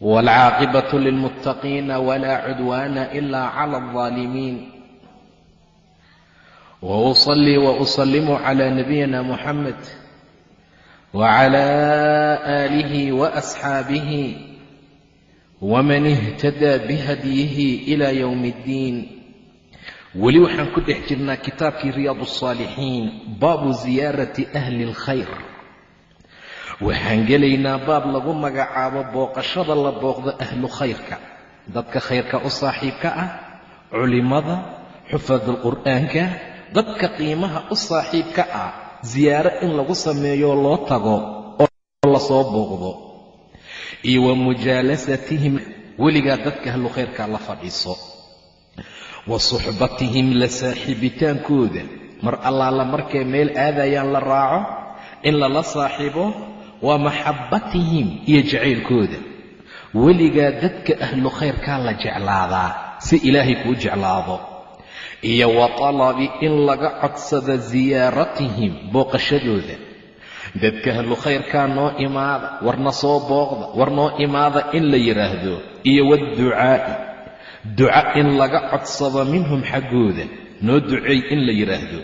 والعاقبة للمتقين ولا عدوان إلا على الظالمين وأصلي وأسلم على نبينا محمد وعلى آله وأصحابه ومن اهتدى بهديه إلى يوم الدين weli waxaan ku dhex jirnaa kitaabkii riyaad الصaalixiin baabu ziyaarati ahli اlkhayr waxaan gelaynaa baab lagu magacaabo booqashada la booqdo ahlu khayrka. Dadka khayrka u saaxiibka ah culimmada xufadulqur'aanka dadka qiimaha u saaxiibka ah siyaaro in lagu sameeyo loo tago oo la soo booqdo. Iyo wa mujaalasatihim weligaa dadka ahlu khayrka la fadhiiso. Wa suxbatihim la saaxiibitaankooda. Mar allaala markay meel aadayaan la raaco in lala saaxiibo waa maxabbatihim iyo jacaylkooda. Weligaa dadka ahlu khayrkaa la jeclaadaa si ilaahay kuu jeclaado. Iyo wa talabi in laga codsado siyaaratihim booqashadooda. Dadka ahlu khayrkaa noo imaada warna soo booqda war noo imaada in la yidhaahdo iyo waadducaa'i duca in laga codsado minhum xaggooda noo duceey in la yidhaahdo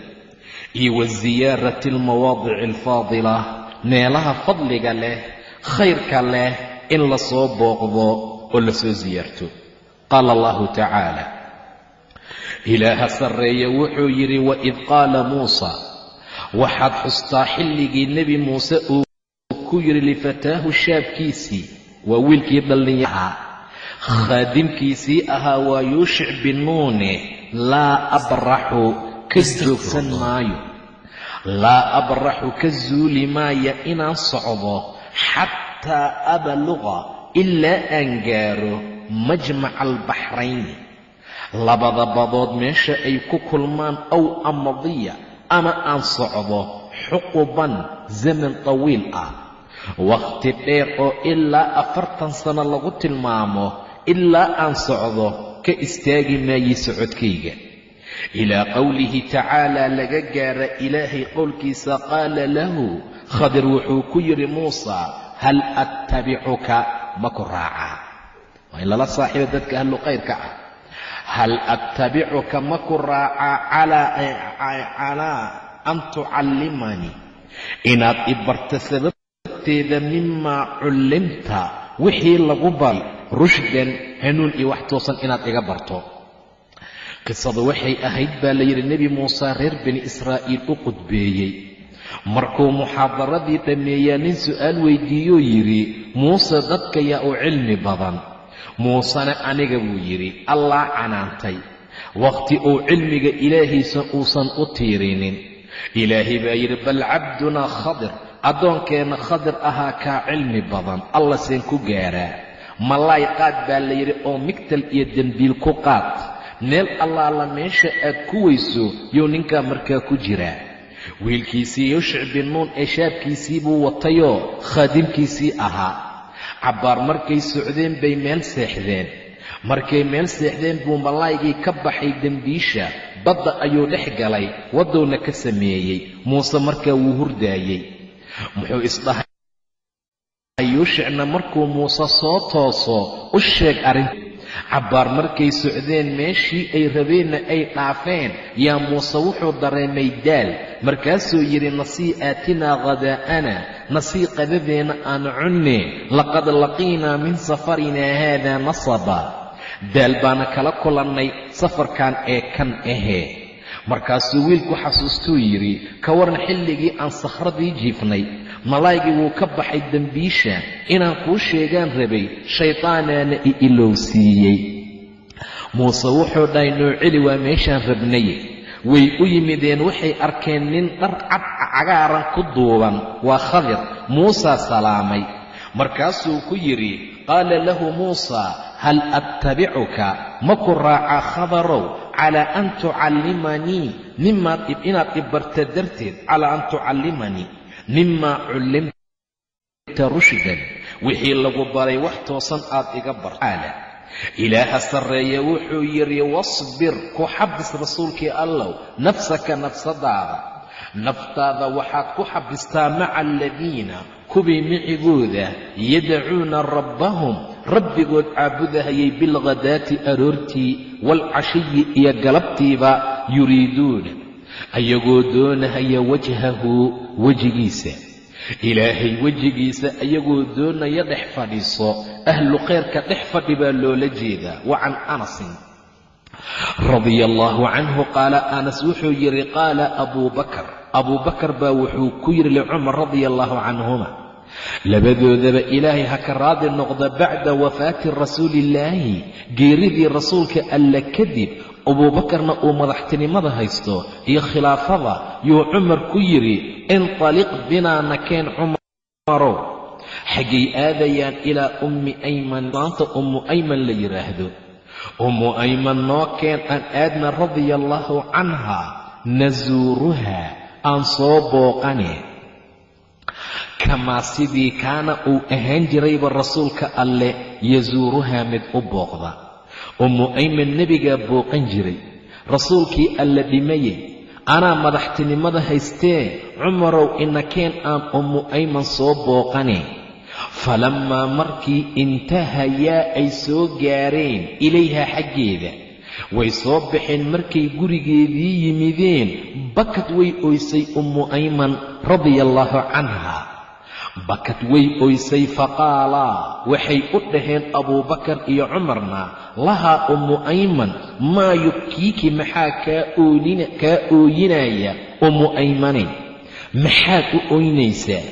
iyo wa siyaarati almawaadici alfaadila meelaha fadliga leh khayrka leh in la soo booqdo oo la soo siyaarto qaala allahu tacaala ilaaha sarreeya wuxuu yidhi waid qaala muusa waxaad xustaa xilligii nebi muuse uu ku yidhi lifataahu shaabkiisii waa wiilkii dhallinyaraha khaadimkiisii ahaa waa yuushic binuune laa abraxu ka joogsan maayo laa abraxu ka zuuli maaya inaan socdo xataa abluqa ilaa aan gaaro majmaca albaxrayni labada badood meesha ay ku kulmaan ow amadiya ama aan socdo xuquban zaman tawiil ah. Wakhti dheer oo ilaa afartan sano lagu tilmaamo ilaa aan socdo ka istaagi maayey socodkayga ilaa qowlihi tacaalaa laga gaara ilaahay qowlkiisa qaala lahu khadir wuxuu ku yidhi muusa hal attabicuka ma ku raacaa waa in lala saaxiiba dadka ahlu khayrka ah hal attabicuka ma ku raacaa calaa an tucallimanii inaad i barta sababteeda mimaa cullimta wixii lagu bal rushdan hanuun iyo wax inaad iga barto qisadu waxay ahayd baa la yidhi nebi muuse reer bani israa'iil u qudbeeyey. Markuu muxaadaradii dhammeeyaa nin su'aal weydiiyoo yidhi muuse dadka yaa u cilmi badan. Muusena aniga buu yidhi allaa canaantay. Wakhti uu cilmiga ilaahiisa uusan u tiirinin. Ilaahay baa yidhi bal cabdunaa khadir. Addoonkeenna khadir ahaa kaa cilmi badan. Alla seen ku gaaraa. Malaay qaad baa la yidhi oo migtal iyo dembiil ku qaad meel allaala meesha aad ku weyso yuu ninkaa markaa ku jiraa wiilkiisii yushc binuun ee shaabkiisii buu watayoo khaadimkiisii ahaa cabbaar markay socdeen bay meel seexdeen markay meel seexdeen buu malaaygii ka baxay dembiisha badda ayuu dhex galay waddowna ka sameeyey muuse markaa wuu hurdaayey muxuu isdhahay yuushicna markuu muuse soo tooso u sheeg arrinta cabbaar markay socdeen meeshii ay rabeenna ay dhaafeen yaa muuse wuxuu dareemay daal markaasuu yidhi nasii aatinaa khadaa'ana nasii qadadeenna aan cunne laqad laqiinaa min safarinaa haadaa nasaba. Daal baana kala kulannay safarkan ee kan ahee. Markaasuu wiilku xasuustuu yidhi ka waran xilligii aan sakhradii jiifnay malaa'ygii wuu ka baxay dembiisha inaan kuu sheegaan rabay shaydaanaana i ilowsiiyey muuse wuxuu dhahay nooceli waa meeshaan rabnaye way u yimideen waxay arkeen nin dhar cad cagaaran ku duuban. Waa khadir. Muusaa salaamay. Markaasuu ku yidhi qaala lahu muusaa hal attabicuka? Ma ku raacaa khabarow calaa an tucallimanii. Inaad ibarta darteed calaa an tucallimanii mimaa cullimta rushdan wixii lagu baray wax toosan aad iga bartaala ilaaha sarreeye wuxuu yidhi wasbir ku xabis rasuulkii allow nafsaka nafsadaada. Naftaada waxaad ku xabistaa maca aladiina kuwii micigooda yadacuuna rabbahum rabbigood caabudahayay bilghadaati aroortii waalcashiyi iyo galabtiiba yuriiduuna ayagoo doonahaya wajhahu wejigiisa. Ilaahay wejigiisa ayagoo doonaya dhex fadhiiso ahlu khayrka dhex fadhi baa loola jeedaa. Wa can anasin radia allaahu canhu qaala anas wuxuu yidhi qaala abuu bakar. Abuu bakar baa wuxuu ku yidhi licumar radia allaahu canhuma labadoodaba ilaahay ha ka raadi noqda bacda wafaati rasuuliillaahi geeridii rasuulka alla kadib abuubakarna uu madaxtinimada haysto iyo khilaafada yuu cumar ku yidhi intaliq binaa nakeen cumarow xaggay aadayaan ilaa ummi ayman maanta ummu ayman la yidhaahdo ummu ayman noo keen aan aadna radia allaahu canhaa nasuuruha aan soo booqane. Kamaa sidii kaana uu ahaan jirayba rasuulka alle yasuuruhaa mid u booqda ummu ayman nebigaa booqan jiray. Rasuulkii alla dhimayey anaa madaxtinimada haystee cumarow inakeen aan ummu ayman soo booqane. Falammaa markii intahayaa ay soo gaareen ilayha xaggeeda way soo baxeen markay gurigeedii yimideen bakad way oysay ummu ayman radia allaahu canha bakad way oysay faqaalaa waxay u dhaheen abuubakar iyo cumarna lahaa ummu ayman maa yubkiiki maxaa kaa ooyinaya ummu aymane? Maxaad u oynaysaa?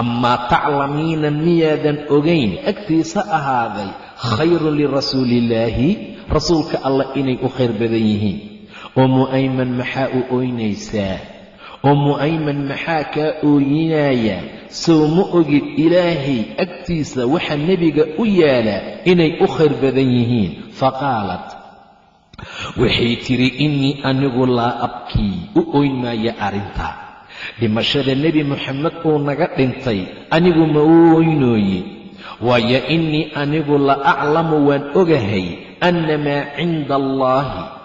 Amaa taclamiina miyaadan ogayn agtiisa ahaaday khayrun lirasuuliillaahi rasuulka allah inay u khayr badan yihiin. Ummu ayman maxaa u oynaysaa ummu ayman maxaa kaa ooyinaya sow ma ogid ilaahay agtiisa waxa nebiga u yaalla inay u khayr badan yihiin faqaalat waxay tidhi innii anigu laa abkii u oyn maayo arrinta dhimashada nebi moxamed uu naga dhintay anigu ma u oynooye waayo innii anigu la aclamu waan ogahay anna maa cinda allaahi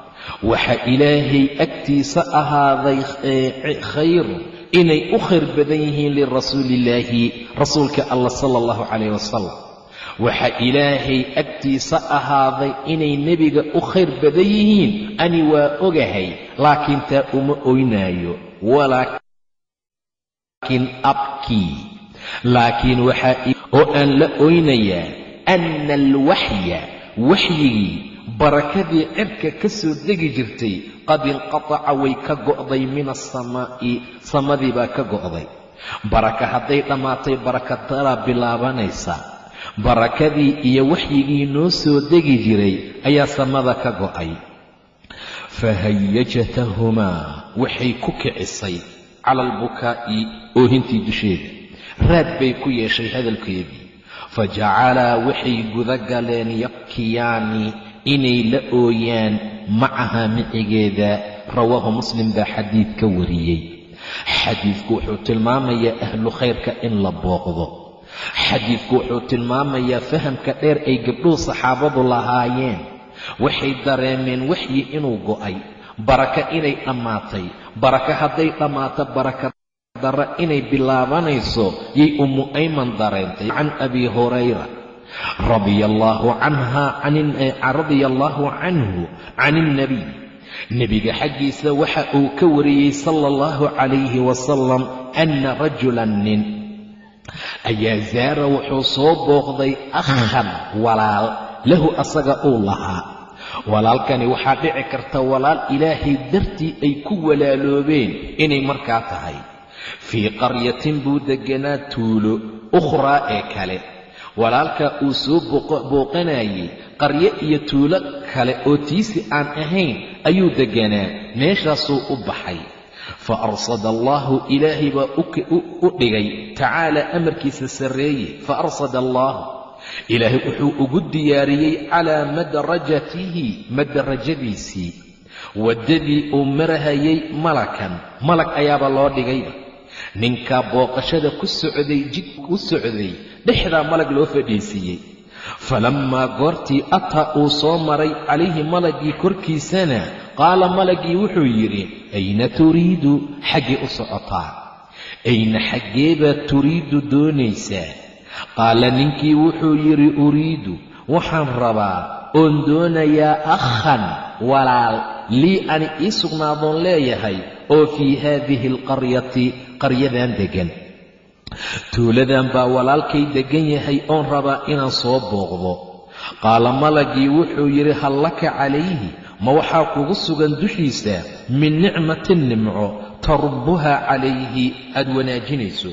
waxa ilaahay agtiisa ahaaday khayru inay u khayr badan yihiin lirasuuliillaahi rasuulka allah sala allahu calayh wasalam waxa ilaahay agtiisa ahaaday inay nebiga u khayr badan yihiin ani waa ogahay laakiin taa uma oynaayo walaakin abkii laakiin waxaa oo aan la oynayaa anna alwaxya waxyigii barakadii cirka ka soo degi jirtay qad inqataca way ka go'day min asamaa'i samadii baa ka go'day. Baraka hadday dhammaatay barakadaraa bilaabanaysa. Barakadii iyo waxyigii noo soo degi jiray ayaa samada ka go'ay. Fahayajatahumaa waxay ku kicisay cala albukaa'i oohintii dusheeda raad bay ku yeeshay hadalkeedii. Fa jacalaa waxay guda galeen yabkiyaani inay la ooyaan macahaa micigeeda rawaahu muslim baa xadiid ka wariyey. Xadiidku wuxuu tilmaamayaa ahlu khayrka in la booqdo. Xadiidku wuxuu tilmaamayaa fahamka dheer ay gabdhuhu saxaabadu lahaayeen. Waxay dareemeen waxyi inuu go'ay. Baraka inay dhammaatay. Baraka hadday dhammaato baraka dara inay bilaabanayso yay ummu ayman dareentay. Can abi hurayra radia allaahu canha radia allaahu canhu can ilnabiy nebiga xaggiisa waxa uu ka wariyey sala allahu calayhi wasalam anna rajulan nin. Ayaa zaara wuxuu soo booqday akhan walaal lahu asaga uu lahaa. Walaalkani waxaa dhici karta walaal ilaahay dartii ay ku walaaloobeen inay markaa tahay. Fii qaryatin buu degganaa tuulo ukhraa ee kale walaalka uu soo booqanayey qaryo iyo tuulo kale oo tiisi aan ahayn ayuu degganaa meeshaasuu u baxay. Fa arsada allaahu ilaahay baa u dhigay tacaala amarkiisa sarreeye fa arsada allaahu ilaahay wuxuu ugu diyaariyey calaa madrajatihi madarajadiisii waddadii uu marahayay malakan malag ayaaba loo dhigayba ninkaa booqashada ku socday jid u socday dhexdaa malag loo fadhiisiiyey falammaa goortii ataa uu soo maray calayhi malagii korkiisana qaala malagii wuxuu yidhi ayna turiidu xaggee u socotaa ayna xaggeebaad turiidu doonaysaa qaala ninkii wuxuu yidhi uriidu waxaan rabaa oon doonayaa akhan walaal lii ani ii sugnaadoon leeyahay oo fii haadihi alqaryati qaryadan deggan. Tuuladan baa walaalkay deggan yahay oon rabaa inaan soo booqdo. Qaala malagii wuxuu yidhi hal laka calayhi ma waxaa kugu sugan dushiisa? Min nicmatin nimco tarubbuhaa calayhi aad wanaajinayso.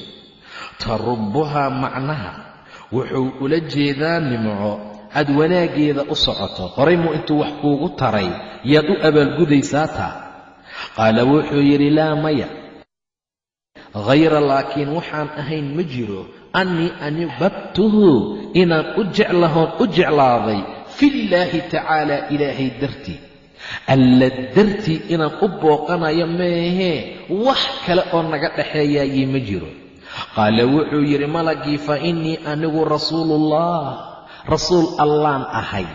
Tarubbuhaa macnaha wuxuu ula jeedaa nimco aad wanaaggeeda u socoto. Horay muu intuu wax kuugu taray yaad u abaalgudaysaa taa. Qaala wuxuu yidhi laa maya hayra laakiin waxaan ahayn ma jiro annii anigu babtuhu inaan u jeclahoon u jeclaaday fillaahi tacaala ilaahay dartii alla dartii inaan u booqanayo meehee wax kale oo naga dhaxeeyaayey ma jiro qaala wuxuu yidhi malagii fa innii anigu rasuuluullah rasuul allaan ahay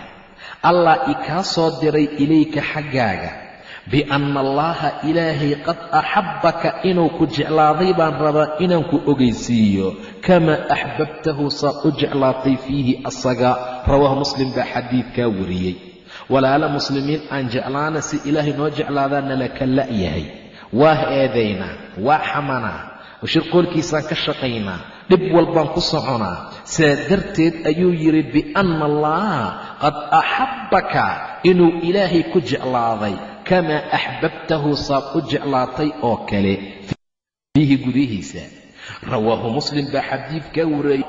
allah i kaa soo diray ilayka xaggaaga bianna allaaha ilaahay qad axabbaka inuu ku jeclaaday baan rabaa inaan ku ogaysiiyo kamaa axbabtahu saa u jeclaatay fiihi asaga. Rawaahu muslim baa xadiidkaa wariyey. Walaala muslimiin aan jeclaana si ilaahay noo jeclaadaana laka la'yahay waa eedaynaa waa xamanaa shirqoolkiisaan ka shaqaynaa dhib walbaan ku soconaa. Saa darteed ayuu yidhi bianna allaha qad axabbaka inuu ilaahay ku jeclaaday kamaa axbabtahu saad u jeclaatay oo kale fiihi gudihiisa rawaahu muslim baa xadiidkaa wareeyey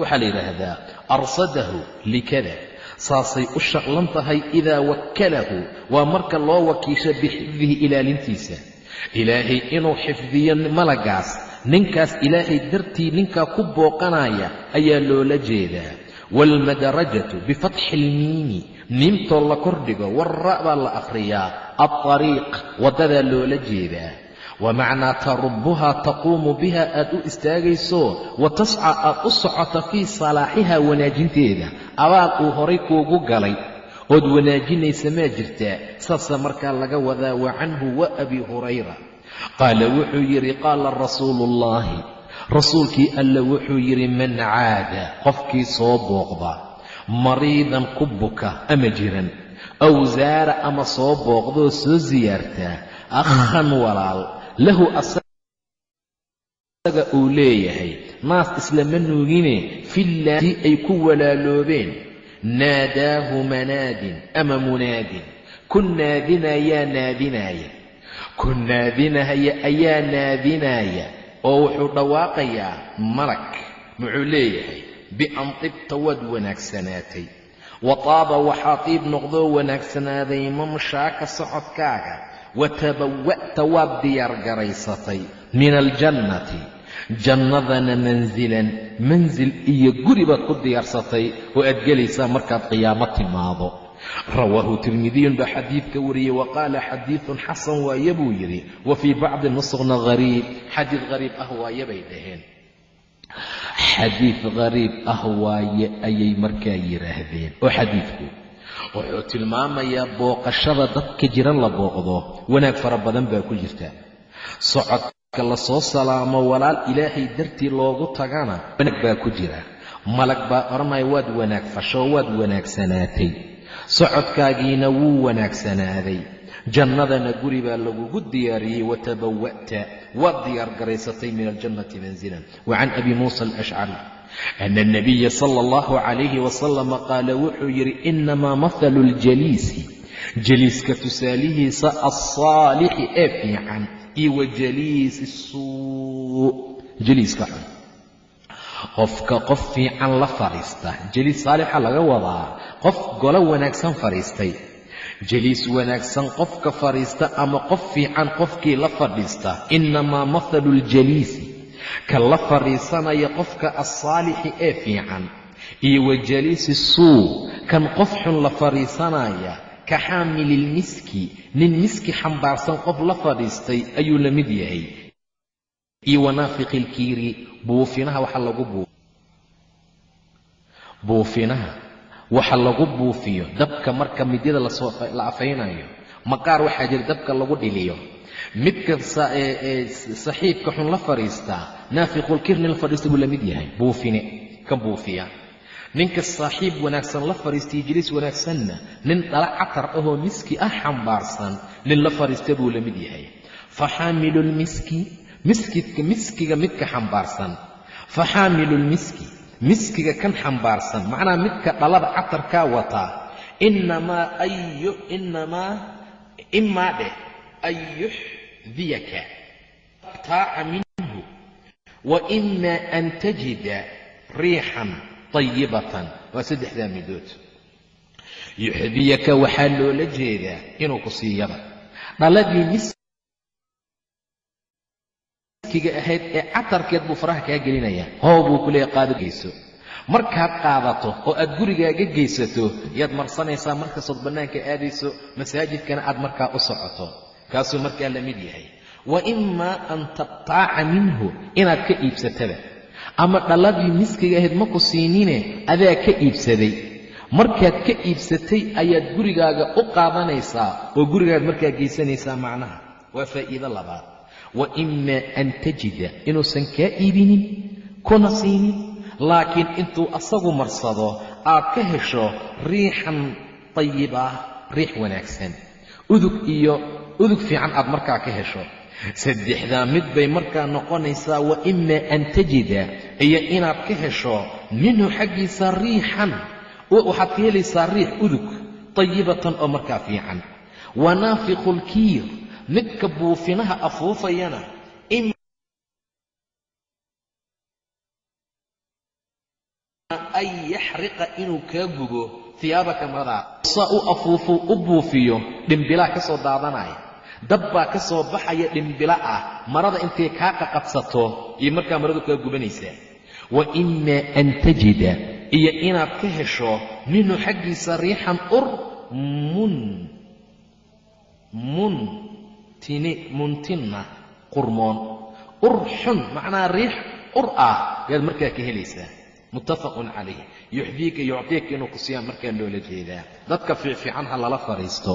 waxaa la yidhaahdaa arsadahu likada saasay u shaqlan tahay idaa wakkalahu waa marka loo wakiisho bixifdihi ilaalintiisa ilaahay inuu xifdiyo malagaas ninkaas ilaahay dartii ninkaa ku booqanaya ayaa loola jeedaa waalmadarajatu bifatxi ilmiimi miimtoo la kordhigo warra baa la akhriyaa. Alariiq waddadaa loola jeedaa. Wa macnaa tarubbuhaa taquumu biha aad u istaagayso. Wa tasca aad u socota fii salaaxihaa wanaajinteeda. Abaal uu horay kuugu galay. Ood wanaajinaysa maa jirtaa saasa markaa laga wadaa wa canhu wa abi hurayra. Qaala wuxuu yidhi qaala rasuuluullaahi rasuulkii alla wuxuu yidhi man caada. Qofkii soo booqda mariidan ku buka ama jiran. Aw zaara ama soo booqdaoo soo siyaartaa akhan walaal lahu asaga uu leeyahay. Naas islama nuugine fillaahi ay ku walaaloobeen. Naadaahu manaadin ama munaadin. Ku naadinayaa naadinaaya ku naadinaya ayaa naadinaaya oo wuxuu dhawaaqayaa malag muxuu leeyahay bian tibta waad wanaagsanaatay wa taaba waxaa tiib noqdoo wanaagsanaaday mamshaaka socodkaaga wa tabawa'ta waad diyaargaraysatay min aljannati jannadana mansilan mansil iyo guri baad ku diyaarsatay oo aad gelaysaa markaad qiyaamo timaado rawaahu tirmidiyun baa xadiidka wariyey wa qaala xadiidun xasan waaye buu yidhi wa fii bacdi nusqna hariib xadiid hariib ah waaye bay dhaheen xadiid hariib ah waaye ayay markaa yidhaahdeen oo xadiidku wuxuu tilmaamayaa booqashada dadka jiran la booqdo. Wanaag fara badan baa ku jirta. Socodka la soo salaamo walaal ilaahay dartii loogu tagana wanaag baa ku jira. Malag baa odhanaya waad wanaag fasho waad wanaagsanaatay socodkaagiina wuu wanaagsanaaday jannadana guri baa lagugu diyaariyey watabawa'ta waad diyaargaraysatay min aljannati manzilan. Wa can abi muusa alashcari ana alnabiya sala allahu calayhi wasalama qaala wuxuu yidhi inamaa mahalu ljaliisi jaliiska tusaalihiisa alsaalixi ee fiican iyo wa jaliisi suu jaliiska xun. Qofka qof fiican la fadhiista jaliis saalixa laga wadaa qof golo wanaagsan fadhiistay jaliis wanaagsan qofka fadhiista ama qof fiican qofkii la fadhiista. Innamaa mathalu ljaliisi ka la fadhiisanaya qofka alsaalixi ee fiican. Iyo wa jaliisi suu. Kan qof xun la fadhiisanaya. Ka xaamililmiski nin miski xambaarsan qof la fadhiistay ayuu la mid yahay. Iyo wanaafiqi ilkiiri buufinaha waxa lagu buu buufinaha waxa lagu buufiyo dabka marka midyada la afaynayo. Maqaar waxaa jira dabka lagu dhiliyo. Midka saxiibka xun la fadhiistaa naafiqulkirni la fadhiista buu la mid yahay. Buufine ka buufiya. Ninka saaxiib wanaagsan la fadhiistay jiliis wanaagsanna nin dhala catar ahoo miski ah xambaarsan nin la fadhiista buu la mid yahay. Fa xaamilu lmiski miskidka miskiga midka xambaarsan. Fa xaamilu lmiski miskiga kan xambaarsan. Macnaha midka dhalada catarkaa wataa inamaa inamaa imaa dheh an yuxdiyaka taaca minhu wa imaa an tajida riixan ayibatan waa saddexdaa midood. Yuxdiyaka waxaa loola jeedaa inuu ku siiyaba. Dhaladii miskiga ahayd ee catarkeed buu faraha kaa gelinayaa. Hoo buu ku leeya qaado geyso. Markaad qaadato oo aad gurigaaga geysato yaad marsanaysaa markastood bannaanka aadayso masaajidkana aad markaa u socoto. Kaasuu markaa la mid yahay. Wa imaa an tabtaaca minhu inaad ka iibsataba ama dhalladii miskiga ahayd ma ku siinine adaa ka iibsaday. Markaad ka iibsatay ayaad gurigaaga u qaadanaysaa oo gurigaad markaa geysanaysaa macnaha. Waa faa'iido labaad wa imaa an tajida inuusan kaa iibinin kuna siinin. Laakiin intuu asagu marsado aad ka hesho riixan tayiba riix wanaagsan. Udug iyo udug fiican aad markaa ka hesho. Saddexdaa mid bay markaa noqonaysaa wa imaa an tajida iyo inaad ka hesho minhu xaggiisa riixan. Waxaad ka helaysaa riix udug tayibatan oo markaa fiican. Wa naafiqu lkiir midka buufinaha afuufayana an yaxriqa inuu kaa gubo hiyaabaka maradaa saa u afuufuu u buufiyo dhimbilaa ka soo daadanaya dab baa ka soo baxaya dhimbila ah marada intay kaa qaqabsato iyo markaa maradu kaa gubanaysaa wa imaa an tajida iyo inaad ka hesho minhu xaggiisa riixan ur mun muntini muntinna qurmoon. Ur xun macnaa riix ur ah yaad markaa ka helaysaa. Muttafaqun calayh. Yuxdiika yuctiika inuu ku siiyaan markaa loola jeedaa. Dadka fiicfiican ha lala fadhiisto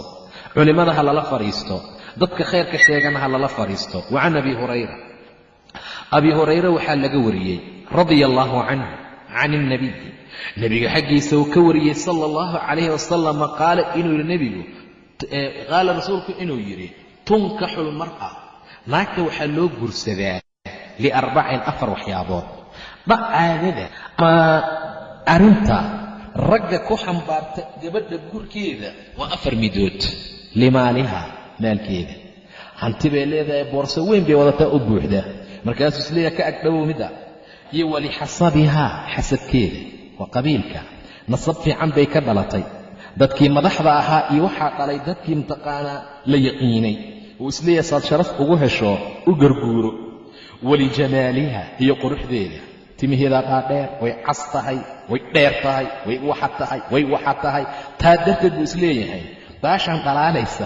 culimmada ha lala fadhiisto dadka khayrka sheegana ha lala fadhiisto wa abi hurayra. Abi hurayre waxaa laga wariyey radia allaahu canhu can ilnabiyi nebiga xaggiisa uu ka wariyey sala allahu calayhi wasalama qaala inuu yidhi nebigu qaala rasuulku inuu yidhi tunkaxu lmar'a naagta waxaa loo guursadaa liarbacin afar waxyaabood. Dhac caadada ama arrinta ragga ku xambaarta gabadha gurkeeda waa afar midood limaaliha maalkeeda. Hanti bay leedahay boorso weyn bay wadataa u buuxda. Markaasuu isleeyaha ka agdhowow mida. Iyo walixasabihaa xasabkeeda waa qabiilka. Nasab fiican bay ka dhalatay. Dadkii madaxda ahaa iyo waxaa dhalay dadkii mataqaanaa la yaqiinay uu is leeyahay saad sharaf ugu hesho u garguuro. Walijamaaliha iyo quruxdeeda. Timaheedaa dhaadheer way cas tahay way dheer tahay way waxa tahay way waxa tahay. Taa darteed buu is leeyahay baashaan dhalaalaysa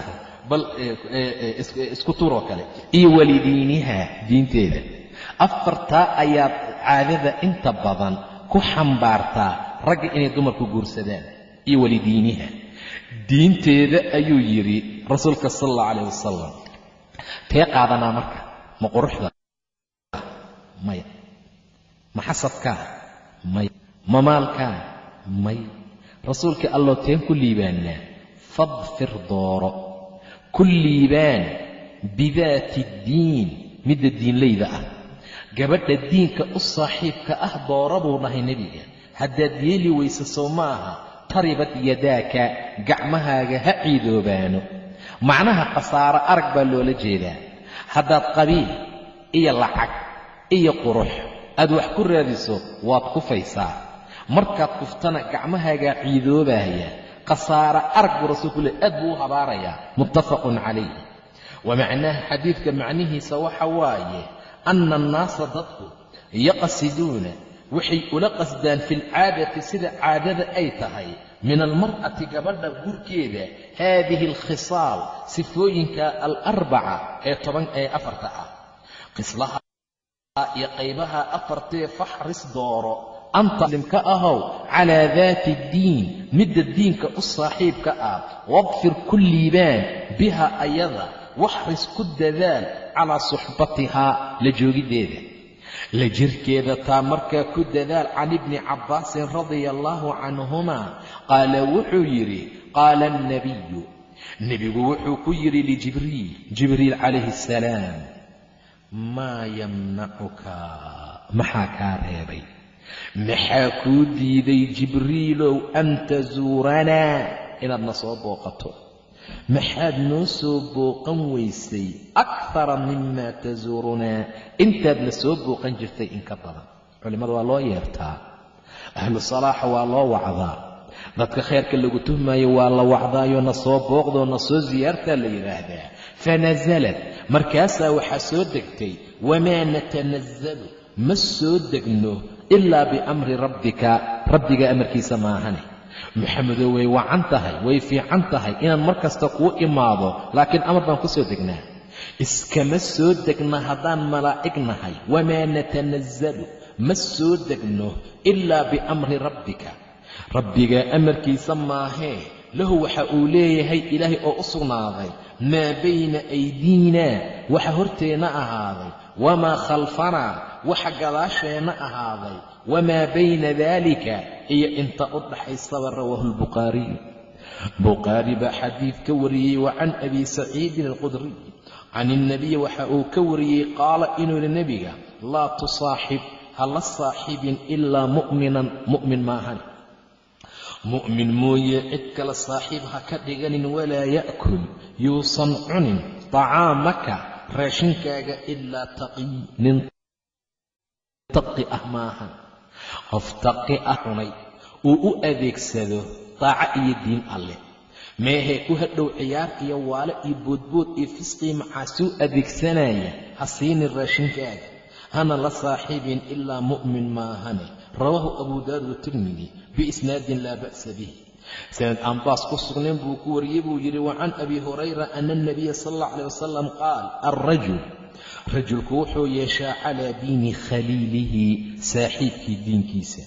bal isku turoo kale. Iyo walidiiniha diinteeda. Afartaa ayaad caadada inta badan ku xambaartaa ragga inay dumarku guursadaan. Iyo walidiiniha diinteeda ayuu yidhi rasuulka sala allahu calayh wasalam tee qaadanaa marka ma quruxda? Maya ma xasadkaa may. Ma maalkaa may. Rasuulka alloo teen ku liibaannaa fadfir dooro. Ku liibaan bidaati ddiin midda diinlayda ah. Gabadha diinka u saaxiibka ah dooro buu dhahay nebiga. Haddaad yeeli weyse soo ma aha taribad yadaaka gacmahaaga ha ciidoobaano macnaha khasaaro arag baa loola jeedaa. Haddaad qabiil iyo lacag iyo qurux aad wax ku raadiso waad kufaysaa markaad kuftana gacmahaagaa ciidoobaaya khasaare arag buu rasuulku leey aad buu u habaarayaa. Muttafaqun calayh wa macnaaha xadiidka macnihiisa waxa waaye anna annaasa dadku yaqsiduuna waxay ula qasdaan fi lcaadati sida caadada ay tahay. Min almar'ati gabadha gurkeeda. Haadihi alkhisaal sifooyinka alarbaca ee toban ee afarta ah. Khislaha iyo qaybaha afartee faxris dooro. Anta muslimka ahow calaa daati ddiin midda diinka u saaxiibka ah. Wadfir ku liibaan biha ayada. Waxris ku dadaal calaa suxbatihaa la joogiddeeda la jirkeeda taa markaa ku dadaal can ibni cabbaasin radia allaahu canhumaa qaala wuxuu yidhi qaala alnabiyu nebigu wuxuu ku yidhi lijibriil jibriil calayhi assalaam maa yamnacuka? Maxaa kaa reebay. Maxaa kuu diiday jibriilow an tasuuranaa inaadna soo booqato maxaad noo soo booqan weysay akthara mima tasuurunaa intaad na soo booqan jirtay in ka badan. Culimmada waa loo yeertaa. Ahlu salaaxa waa loo wacdaa. Dadka khayrka lagu tuhmaayo waa la wacdaayo na soo booqdoo na soo siyaartaa la yidhaahdaa. Fanasalad markaasaa waxaa soo degtay wamaa natanazalu ma soo degno ilaa biamri rabbika. Rabbiga amarkiisa maahane maxamedow way wacan tahay way fiican tahay inaan mar kasta kuu imaado laakiin amar baan ku soo degnaa. Iskama soo degna haddaan malaa'ig nahay wamaa natanazalu ma soo degno ilaa biamri rabbika. Rabbigaa amarkiisa maahee lahu waxa uu leeyahay ilaahay oo u sugnaaday. Maa bayna aydiina? Waxa horteenna ahaaday. Wamaa khalfanaa waxa gadaasheenna ahaaday. Wamaa bayna daalika? Iyo inta u dhaxaysaba rawaahu lbukhaariyu bukhaari baa xadiid ka wariyey wa can abi saciidin alqudriy can ilnabiyi waxa uu ka wariyey qaala inuu yidhi nebiga laa tusaaxib ha la saaxibin ilaa mu'minan mu'min maahan mu'min mooye cid kale saaxiib ha ka dhiganin walaa ya'kul yuusan cunin tacaamaka raashinkaaga ilaa taqiy nin taqi ah maaha. Qof taqi ah cunay. Uu u adeegsado daaco iyo diin alleh meehee ku hadhow ciyaar iyo waale iyo boodbood iyo fisqii macaasuu adeegsanaya ha siinin raashinkaaga hana la saaxiibin ilaa mu'min maahane. Rawaahu abu daawud watirmidi biisnaadin laa ba'sa bih sanad aan baas ku sugnayn buu ku wariyey buu yidhi wa can abi hurayra ana alnabiya sala allah caleh wasalam qaal alrajul rajulku wuxuu yeeshaa calaa diini khaliilihi saaxiibkii diinkiisa.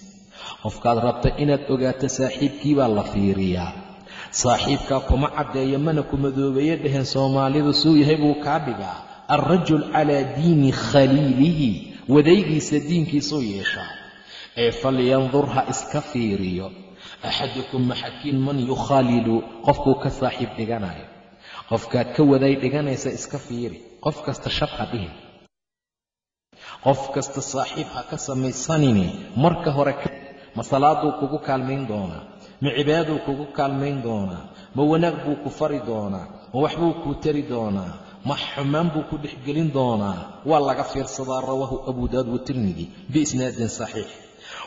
Qofkaad rabta inaad ogaato saaxiibkii baa la fiiriyaa. Saaxiibkaa kuma caddeeyo mana ku madoobeeye dheheen soomaalidu suu yahay buu kaa dhigaa. Alrajul calaa diini khaliilihi wadaygiisa diinkiisuu yeeshaa. Ee falyandur ha iska fiiriyo. Axadukum maxakiin man yukhaalilu qofkuu ka saaxiib dhiganayo qofkaad ka waday dhiganaysa iska fiiri qof kasta shab ha qof kasta saaxiib ha ka samaysanini marka hore ma salaaduu kugu kaalmayn doonaa ma cibaaduu kugu kaalmayn doonaa ma wanaag buu ku fari doonaa ma waxbuu kuu tari doonaa ma xumaan buu ku dhexgelin doonaa. Waa laga fiirsadaa rawaahu abu daawud watirmidi biisnaadin saxiix.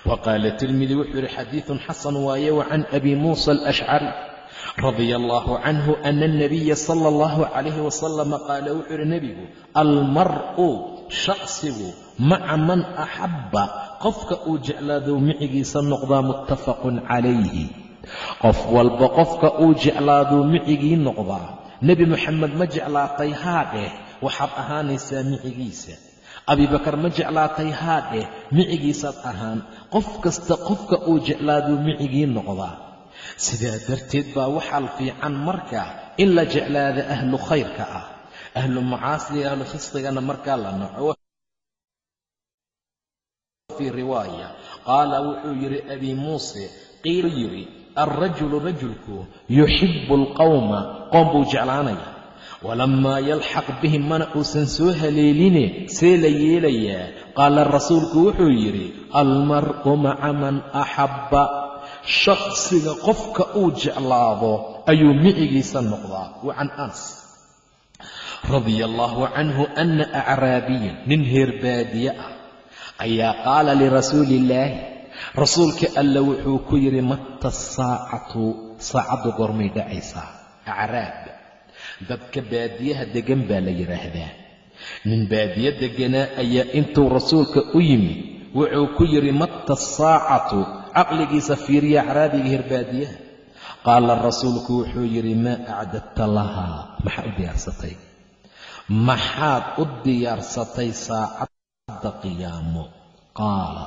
Wa qaala tirmidi wuxuu yidhi xadiidun xasan waaye wa can abi muusa alashcari radia allaahu canhu ana alnabiya sala allahu calayhi wasalama qaala wuxuu yidhi nebigu almar'u shaqsigu maca man axabba qofka uu jeclaado micigiisa noqdaa muttafaqun calayhi qof walba qofka uu jeclaaduu micigii noqdaa nebi moxamed ma jeclaatay haa dheh waxaad ahaanaysaa micigiisa. Abibakar ma jeclaatay haa dheh micigiisaad ahaan. Qof kasta qofka uu jeclaaduu micigii noqdaa sidaa darteed baa waxaa fiican marka in la jeclaada ahlu khayrka ah. Ahlu macaasiga ahlu fisqigana markaa la naco. Fii riwaaya qaala wuxuu yidhi abi muuse qiila yidhi alrajulu rajulku yuxibu alqawma qoom buu jeclaanaya. Walammaa yalxaq bihim mana uusan soo haleeline see la yeelayaa? Qaala rasuulku wuxuu yidhi almar'u maca man axabba shakhsiga qofka uu jeclaado ayuu micigiisa noqdaa. Wa can anas radia allaahu canhu ana acraabiyan nin heer baadiye ah ayaa qaala lirasuuli illaahi rasuulka alla wuxuu ku yidhi mata saacatu saacaddu goormay dhacaysaa. Acraab dadka baadiyaha deggan baa la yidhaahdaa. Nin baadiye degganaa ayaa intuu rasuulka u yimid wuxuu ku yidhi mata saacatu caqligiisa fiiriya acraabiga hirbaadiyaha. Qaala rasuulku wuxuu yidhi maa acdadta lahaa maxaa u diyaarsatay maxaad u diyaarsatay saacadda qiyaamo? Qaala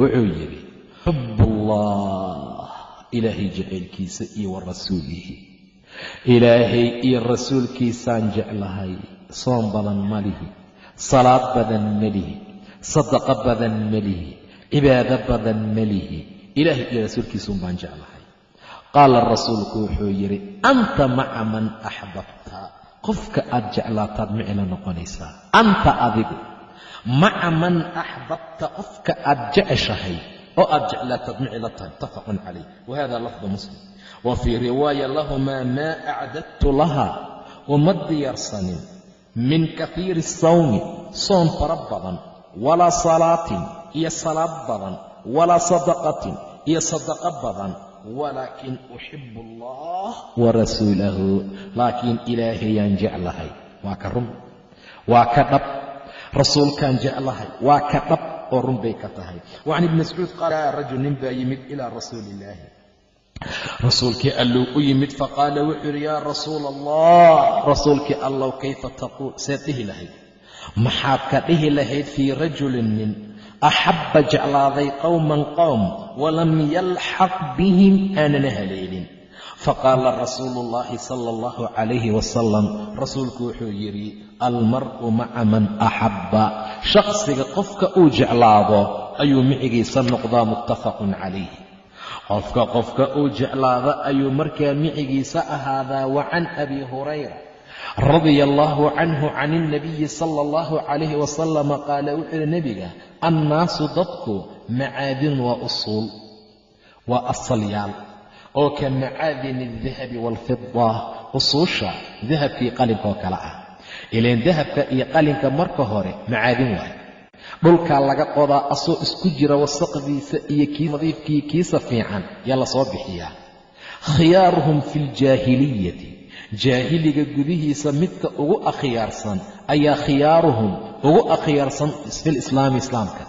wuxuu yidhi xubbullah ilaahay jacaylkiisa iyo wa rasuulihi. Ilaahay iyo rasuulkiisaan jeclahay. Soon badan ma lihi salaad badan ma lihi sadaqo badan ma lihi cibaado badan ma lihi ilaahay iyo rasuulkiisuun baan jeclahay. Qaala rasuulku wuxuu yidhi anta maca man axbabta. Qofka aad jeclaataad micla noqonaysaa. Anta adigu maca man axbabta qofka aad jeceshahay oo aad jeclaataad micla tahay. Muttafaqun calayh. Wahada lafdu muslim. Wa fii riwaaya lahumaa maa acdadtu laha uma diyaarsanin min kahiiri sawmi soon fara badan walaa salaatin iyo salaad badan. Walaa sadaqatin iyo sadaqo badan. Walaakin uxibu allah wa rasuulahu. Laakiin ilaahayaan jeclahay. Waa ka run. Waa ka dhab. Rasuulkaan jeclahay. Waa ka dhab oo run bay ka tahay. Wa can ibni mascuud qaala rajul nin baa yimid ilaa rasuuli illaahi rasuulkii alluu u yimid faqaala wuxuu yidhi yaa rasuula allah rasuulkii allow kayfa taquul seed dhihi lahayd maxaad ka dhihi lahayd fii rajulin nin axabba jeclaaday qowman qowm walam yalxaq bihim aanana haleelin. Faqaala rasuulu ullaahi sala allahu calayhi wasalam rasuulku wuxuu yidhi almar'u maca man axabba shakhsiga qofka uu jeclaado ayuu micigiisa noqdaa muttafaqun calayh qofka qofka uu jeclaado ayuu markaa micigiisa ahaadaa wa can abi hurayra radia allaahu canhu can ilnabiyi sala allahu calayhi wasalama qaala wuxuu yihi nebiga annaasu dadku macaadin waa usuul waa asalyaal oo ka macaadini aldahabi waalfida usuusha dahabkii qalinkaoo kale ah. Ilaan dahabka iyo qalinka marka hore macaadin waay. Dhulkaa laga qodaa asoo isku jira wasaqdiisa iyo kii nadiifkii kiisa fiican yaa la soo bixiyaa. Khiyaaruhum fi ljaahiliyati jaahiliga gudihiisa midka ugu akhyaarsan ayaa khiyaaruhum ugu akhyaarsan filislaami islaamka.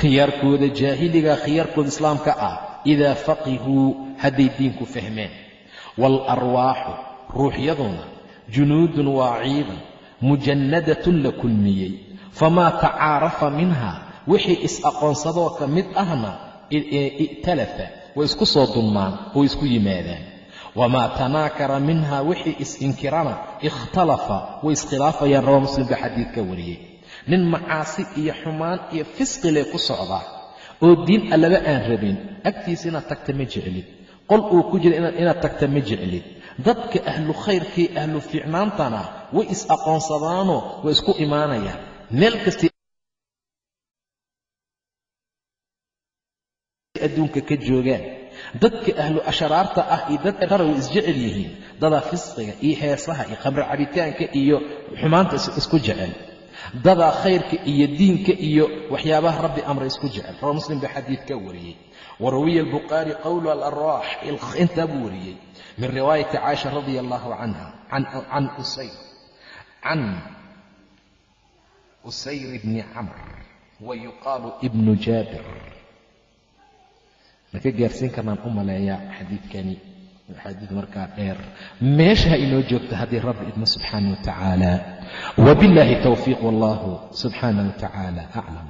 Khiyaarkooda jaahiliga khiyaarkooda islaamka ah idaa faqihuu hadday diinku fahmeen. Waalarwaaxu ruuxyaduna junuudun waa ciidan mujannadatun la kulmiyey. Famaa tacaarafa minha wixii is-aqoonsadoo ka mid ahna i'talafa way isku soo dulmaan oo isku yimaadaan wamaa tanaakara minha wixii is-inkirana ikhtalafa way iskhilaafayaan raba muslim baa xadiidka wariyey nin macaasi iyo xumaan iyo fisqile ku socdaa oo diin allaba aan rabin agtiisa inaad tagta ma jeclid qol uu ku jira inaad tagta ma jeclid dadka ahlu khayrkii ahlu fiicnaantana way is-aqoonsadaanoo way isku imaanayaan meel kasta adduunka ka joogaan dadka ahlu ashraarta ah iyo dadka qara way isjecel yihiin dadaa fisqiga iyo heesaha iyo khamro cabitaanka iyo xumaanta isku jecel dadaa khayrka iyo diinka iyo waxyaabaha rabbi amra isku jecel. Rawa muslim baa xadiidka wariyey. Wa rawiya albukhaari qowlu alarwaax intaa buu wariyey min riwaayati caaisha radia allahu canha can usayr can usayr bni camr wa yuqaalu ibnu jaabir ma ka gaarsiin karnaan u maleeyaa xadiidkani? Xadiid markaa dheer. Meesha ha inoo joogto haddii rabbi idmo subxaana wa tacaala wabillaahi towfiiq wallahu subxaana wa tacaala aclam